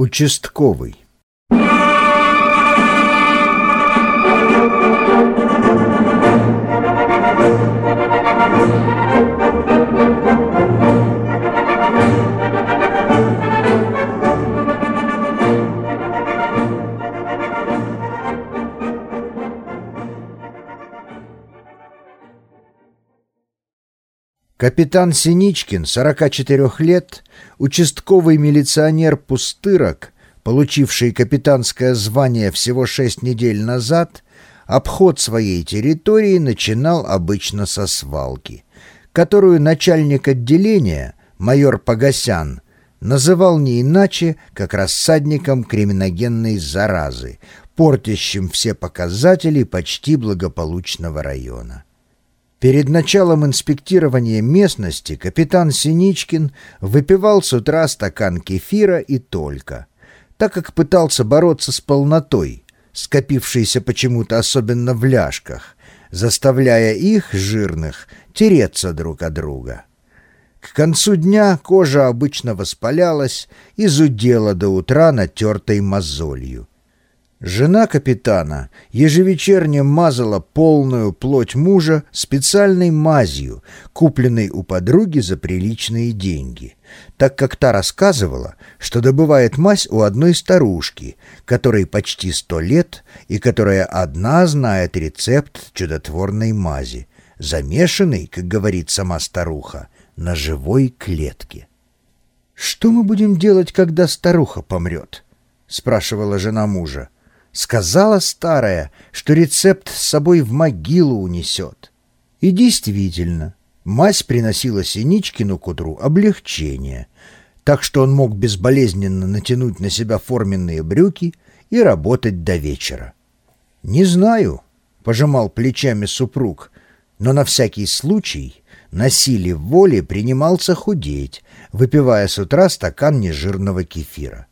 Участковый. Капитан Синичкин, 44 лет, участковый милиционер Пустырок, получивший капитанское звание всего шесть недель назад, обход своей территории начинал обычно со свалки, которую начальник отделения, майор Погосян, называл не иначе, как рассадником криминогенной заразы, портящим все показатели почти благополучного района. Перед началом инспектирования местности капитан Синичкин выпивал с утра стакан кефира и только, так как пытался бороться с полнотой, скопившейся почему-то особенно в ляжках, заставляя их, жирных, тереться друг от друга. К концу дня кожа обычно воспалялась и зудела до утра натертой мозолью. Жена капитана ежевечерне мазала полную плоть мужа специальной мазью, купленной у подруги за приличные деньги, так как та рассказывала, что добывает мазь у одной старушки, которой почти сто лет и которая одна знает рецепт чудотворной мази, замешанной, как говорит сама старуха, на живой клетке. «Что мы будем делать, когда старуха помрет?» — спрашивала жена мужа. Сказала старая, что рецепт с собой в могилу унесет. И действительно, мазь приносила Синичкину к утру облегчение, так что он мог безболезненно натянуть на себя форменные брюки и работать до вечера. «Не знаю», — пожимал плечами супруг, но на всякий случай на силе воли принимался худеть, выпивая с утра стакан нежирного кефира.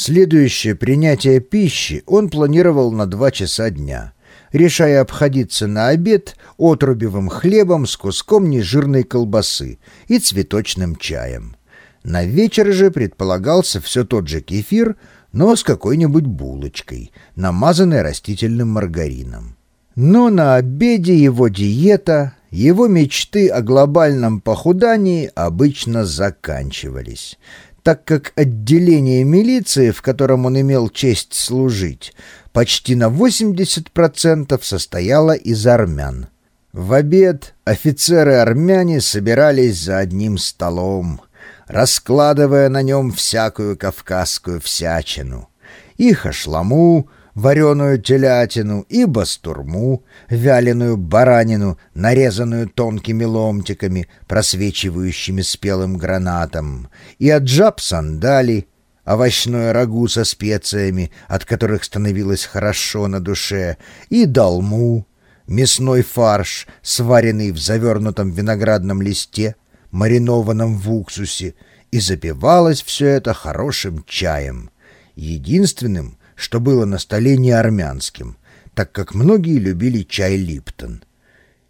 Следующее принятие пищи он планировал на два часа дня, решая обходиться на обед отрубевым хлебом с куском нежирной колбасы и цветочным чаем. На вечер же предполагался все тот же кефир, но с какой-нибудь булочкой, намазанной растительным маргарином. Но на обеде его диета, его мечты о глобальном похудании обычно заканчивались — так как отделение милиции, в котором он имел честь служить, почти на 80% состояло из армян. В обед офицеры-армяне собирались за одним столом, раскладывая на нем всякую кавказскую всячину. И хашламу, вареную телятину и бастурму, вяленую баранину, нарезанную тонкими ломтиками, просвечивающими спелым гранатом, и аджаб сандали, овощное рагу со специями, от которых становилось хорошо на душе, и долму, мясной фарш, сваренный в завернутом виноградном листе, маринованном в уксусе, и запивалось все это хорошим чаем, единственным, что было на столе не армянским, так как многие любили чай Липтон.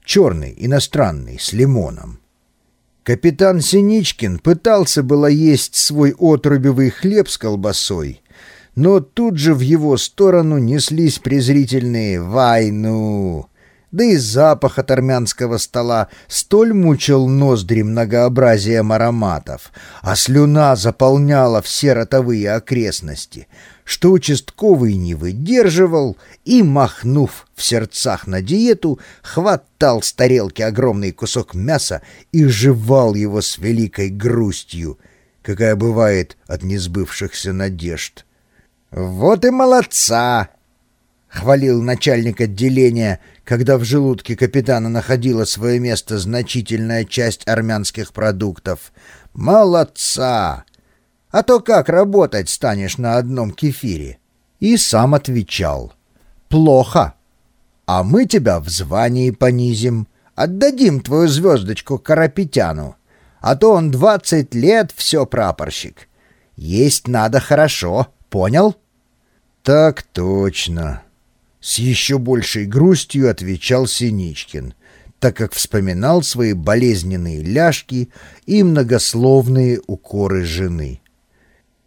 Черный, иностранный, с лимоном. Капитан Синичкин пытался было есть свой отрубевый хлеб с колбасой, но тут же в его сторону неслись презрительные «Вайну!» Да и запах от армянского стола столь мучил ноздри многообразием ароматов, а слюна заполняла все ротовые окрестности, что участковый не выдерживал и, махнув в сердцах на диету, хватал с тарелки огромный кусок мяса и жевал его с великой грустью, какая бывает от несбывшихся надежд. «Вот и молодца!» — хвалил начальник отделения, когда в желудке капитана находила свое место значительная часть армянских продуктов. «Молодца! А то как работать станешь на одном кефире?» И сам отвечал. «Плохо. А мы тебя в звании понизим. Отдадим твою звездочку Карапетяну. А то он двадцать лет все прапорщик. Есть надо хорошо, понял?» «Так точно», с еще большей грустью отвечал Синичкин, так как вспоминал свои болезненные ляжки и многословные укоры жены.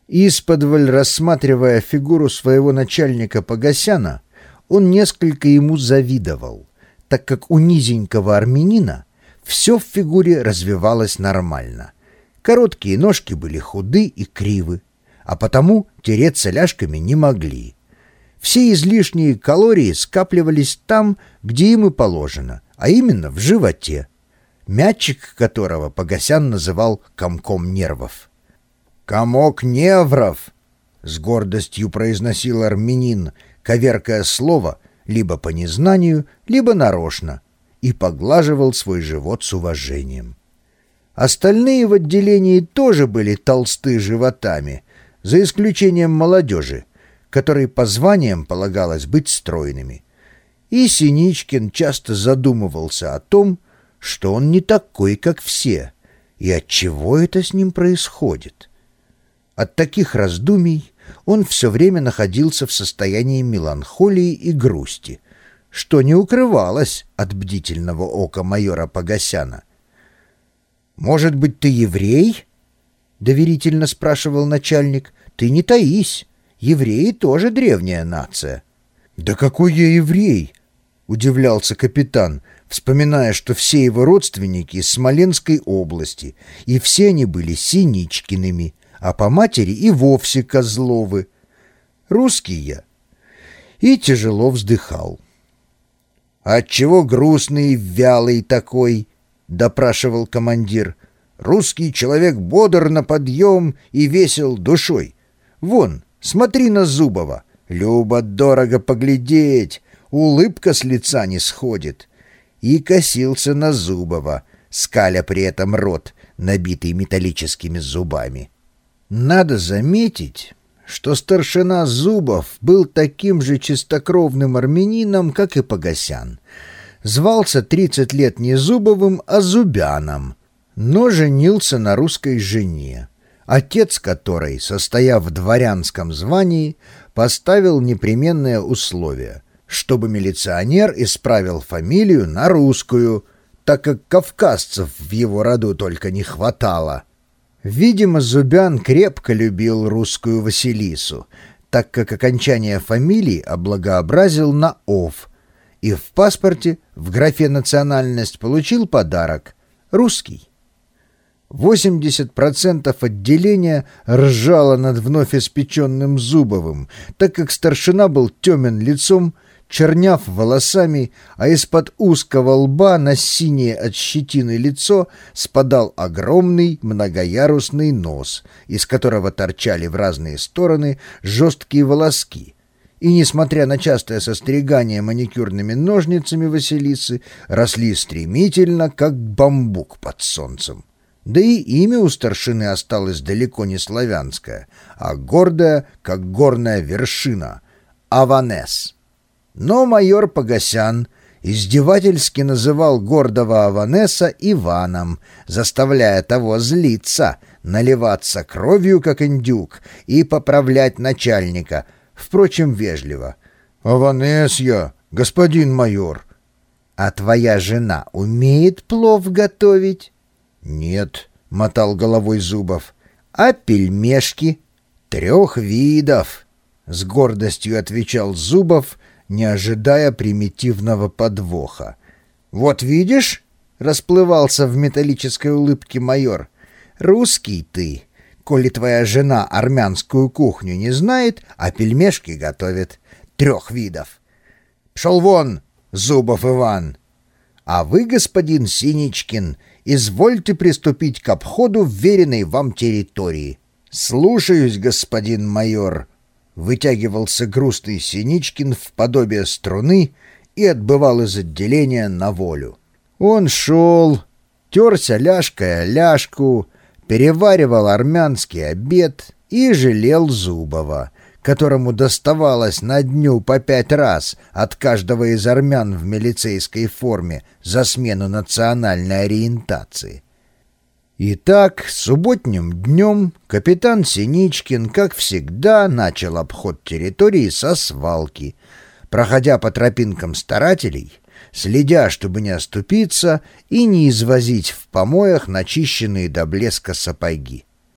Исподволь рассматривая фигуру своего начальника Погосяна, он несколько ему завидовал, так как у низенького армянина все в фигуре развивалось нормально. Короткие ножки были худы и кривы, а потому тереться ляжками не могли. Все излишние калории скапливались там, где им и положено, а именно в животе, мячик которого Погосян называл комком нервов. «Комок невров!» — с гордостью произносил армянин, коверкая слово либо по незнанию, либо нарочно, и поглаживал свой живот с уважением. Остальные в отделении тоже были толсты животами, за исключением молодежи, которой по званиям полагалось быть стройными. И Синичкин часто задумывался о том, что он не такой, как все, и от чего это с ним происходит. От таких раздумий он все время находился в состоянии меланхолии и грусти, что не укрывалось от бдительного ока майора Погосяна. «Может быть, ты еврей?» — доверительно спрашивал начальник. «Ты не таись, евреи тоже древняя нация». «Да какой я еврей?» — удивлялся капитан, вспоминая, что все его родственники из Смоленской области, и все они были Синичкиными, а по матери и вовсе Козловы. Русский я. И тяжело вздыхал. «Отчего грустный вялый такой?» — допрашивал командир. «Русский человек бодр на подъем и весел душой. Вон, смотри на Зубова. Любо-дорого поглядеть, улыбка с лица не сходит». И косился на Зубова, скаля при этом рот, набитый металлическими зубами. Надо заметить, что старшина Зубов был таким же чистокровным армянином, как и Погосян. Звался 30 лет не Зубовым, а Зубяном, но женился на русской жене, отец которой, состояв в дворянском звании, поставил непременное условие, чтобы милиционер исправил фамилию на русскую, так как кавказцев в его роду только не хватало — Видимо, Зубян крепко любил русскую Василису, так как окончание фамилии облагообразил на «ов», и в паспорте в графе «национальность» получил подарок — русский. 80% отделения ржало над вновь испеченным Зубовым, так как старшина был темен лицом, черняв волосами, а из-под узкого лба на синее от щетины лицо спадал огромный многоярусный нос, из которого торчали в разные стороны жесткие волоски. И, несмотря на частое состригание маникюрными ножницами Василисы, росли стремительно, как бамбук под солнцем. Да и имя у старшины осталось далеко не славянское, а гордое, как горная вершина — Аванес. Но майор Погосян издевательски называл гордого Аванеса Иваном, заставляя того злиться, наливаться кровью, как индюк, и поправлять начальника, впрочем, вежливо. «Аванес я, господин майор». «А твоя жена умеет плов готовить?» «Нет», — мотал головой Зубов. «А пельмешки?» «Трех видов», — с гордостью отвечал Зубов, не ожидая примитивного подвоха. «Вот видишь?» — расплывался в металлической улыбке майор. «Русский ты, коли твоя жена армянскую кухню не знает, а пельмешки готовит. Трех видов. Пшел вон, Зубов Иван!» «А вы, господин Синичкин, извольте приступить к обходу вверенной вам территории». «Слушаюсь, господин майор», вытягивался грустный Синичкин в подобие струны и отбывал из отделения на волю. Он шел, терся ляжкой ляжку, переваривал армянский обед и жалел Зубова, которому доставалось на дню по пять раз от каждого из армян в милицейской форме за смену национальной ориентации. Итак, субботним днем капитан Синичкин, как всегда, начал обход территории со свалки, проходя по тропинкам старателей, следя, чтобы не оступиться и не извозить в помоях начищенные до блеска сапоги.